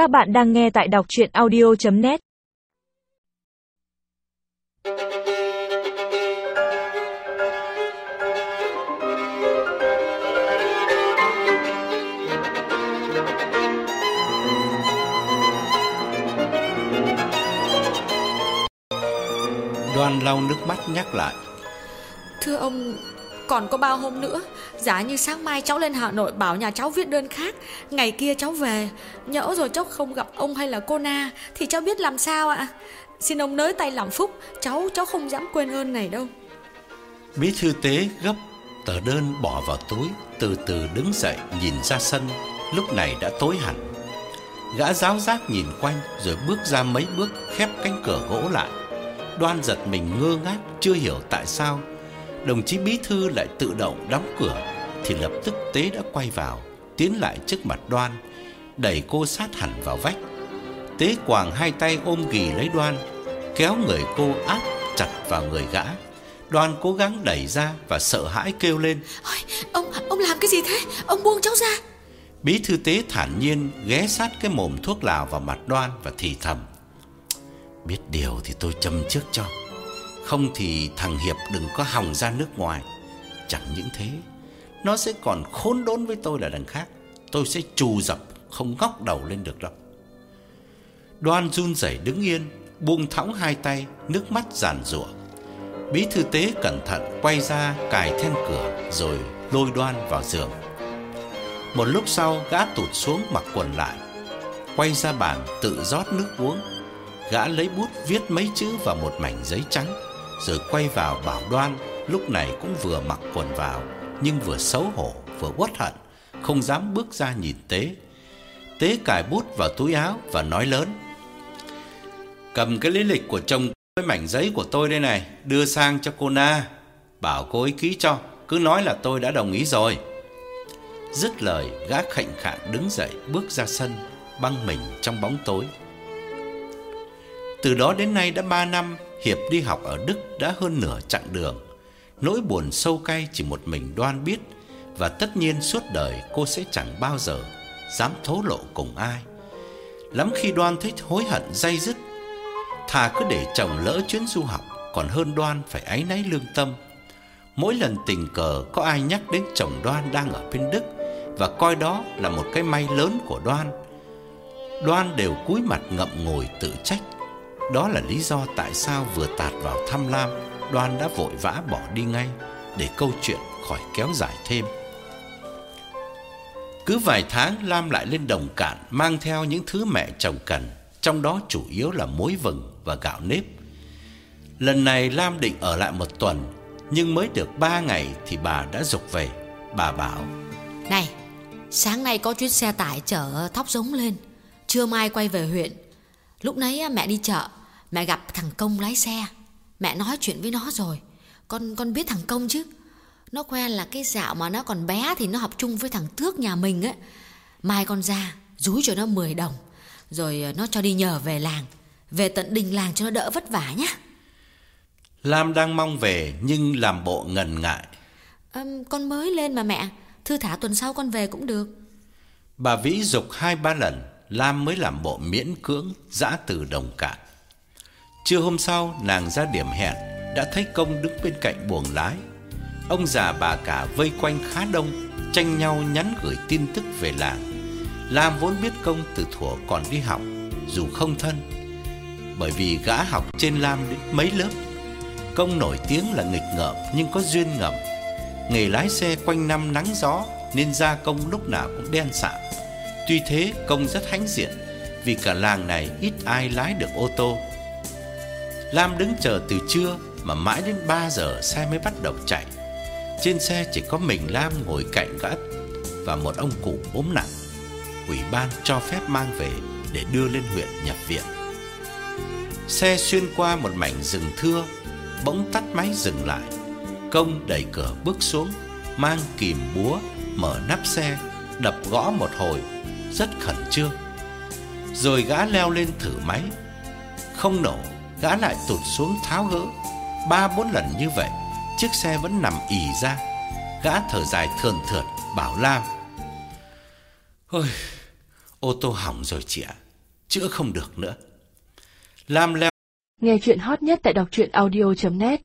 Các bạn đang nghe tại đọc chuyện audio.net Đoan lau nước mắt nhắc lại. Thưa ông, còn có bao hôm nữa. Giá như sáng mai cháu lên Hà Nội bảo nhà cháu viết đơn khác, Ngày kia cháu về. Nhỡ rồi cháu không gặp ông hay là cô Na, Thì cháu biết làm sao ạ? Xin ông nới tay làm phúc, Cháu cháu không dám quên ơn này đâu. Bí thư tế gấp, tờ đơn bỏ vào túi, Từ từ đứng dậy, nhìn ra sân. Lúc này đã tối hẳn. Gã giáo giác nhìn quanh, Rồi bước ra mấy bước, khép cánh cửa gỗ lại. Đoan giật mình ngơ ngác, Chưa hiểu tại sao Đồng chí bí thư lại tự động đóng cửa Thì lập tức tế đã quay vào Tiến lại trước mặt đoan Đẩy cô sát hẳn vào vách. Tế quàng hai tay ôm ghì lấy đoan Kéo người cô áp chặt vào người gã. Đoan cố gắng đẩy ra và sợ hãi kêu lên. Ôi, Ông ông làm cái gì thế? Ông buông cháu ra. Bí thư tế thản nhiên ghé sát cái mồm thuốc lào vào mặt đoan và thì thầm. Biết điều thì tôi châm trước cho không thì thằng Hiệp đừng có hòng ra nước ngoài. Chẳng những thế, Nó sẽ còn khốn đốn với tôi là đằng khác. Tôi sẽ trù dập, Không ngóc đầu lên được đâu. Đoan run rẩy đứng yên, Buông thõng hai tay, Nước mắt giàn rủa Bí thư tế cẩn thận quay ra cài then cửa, Rồi lôi đoan vào giường. Một lúc sau, gã tụt xuống mặc quần lại, Quay ra bàn tự rót nước uống. Gã lấy bút viết mấy chữ vào một mảnh giấy trắng. Rồi quay vào bảo đoan, Lúc này cũng vừa mặc quần vào, Nhưng vừa xấu hổ, vừa uất hận, Không dám bước ra nhìn Tế. Tế cài bút vào túi áo và nói lớn, Cầm cái lý lịch của chồng với mảnh giấy của tôi đây này, Đưa sang cho cô Na, Bảo cô ấy ký cho, Cứ nói là tôi đã đồng ý rồi. Dứt lời, gã khệnh khạng đứng dậy, Bước ra sân, Băng mình trong bóng tối. Từ đó đến nay đã 3 năm Hiệp đi học ở Đức đã hơn nửa chặng đường. Nỗi buồn sâu cay chỉ một mình đoan biết, Và tất nhiên suốt đời cô sẽ chẳng bao giờ Dám thổ lộ cùng ai. Lắm khi đoan thấy hối hận dây dứt Thà cứ để chồng lỡ chuyến du học, Còn hơn đoan phải áy náy lương tâm. Mỗi lần tình cờ, có ai nhắc đến chồng đoan đang ở bên Đức, Và coi đó là một cái may lớn của đoan. Đoan đều cúi mặt ngậm ngùi tự trách đó là lý do tại sao vừa tạt vào thăm Lam, Đoan đã vội vã bỏ đi ngay để câu chuyện khỏi kéo dài thêm. Cứ vài tháng Lam lại lên đồng cạn mang theo những thứ mẹ chồng cần, trong đó chủ yếu là muối vừng và gạo nếp. Lần này Lam định ở lại một tuần, nhưng mới được ba ngày thì bà đã dục về. Bà bảo: Này, sáng nay có chuyến xe tải chở thóc giống lên, trưa mai quay về huyện. Lúc nãy mẹ đi chợ Mẹ gặp thằng Công lái xe. Mẹ nói chuyện với nó rồi. Con con biết thằng Công chứ. Nó quen là cái dạo mà nó còn bé Thì nó học chung với thằng Tước nhà mình á. Mai con ra Rúi cho nó 10 đồng. Rồi nó cho đi nhờ về làng. Về tận đình làng cho nó đỡ vất vả nhá. Lam đang mong về Nhưng làm bộ ngần ngại. À, Con mới lên mà mẹ. Thư thả tuần sau con về cũng được. Bà Vĩ dục hai ba lần Lam mới làm bộ miễn cưỡng Dã từ đồng cạn Trưa hôm sau, nàng ra điểm hẹn, Đã thấy công đứng bên cạnh buồng lái. Ông già bà cả vây quanh khá đông, Tranh nhau nhắn gửi tin tức về làng. Lam vốn biết công từ thuở còn đi học, Dù không thân, Bởi vì gã học trên Lam đến mấy lớp. Công nổi tiếng là nghịch ngợm Nhưng có duyên ngầm. Nghề lái xe quanh năm nắng gió Nên da công lúc nào cũng đen sạm. Tuy thế, công rất hãnh diện Vì cả làng này ít ai lái được ô tô. Lam đứng chờ từ trưa mà mãi đến 3 giờ xe mới bắt đầu chạy. Trên xe chỉ có mình Lam ngồi cạnh gã và một ông cụ ốm nặng. Ủy ban cho phép mang về để đưa lên huyện nhập viện. Xe xuyên qua một mảnh rừng thưa, bỗng tắt máy dừng lại. Công đẩy cửa bước xuống, mang kìm búa, mở nắp xe, đập gõ một hồi, rất khẩn trương. Rồi gã leo lên thử máy, không nổ gã lại tụt xuống tháo gỡ. Ba bốn lần như vậy, chiếc xe vẫn nằm ì ra. Gã thở dài thườn thượt, bảo Lam. Ôi, ô tô hỏng rồi chị ạ. chữa không được nữa. Lam leo Nghe chuyện hot nhất tại đọc truyện audio.net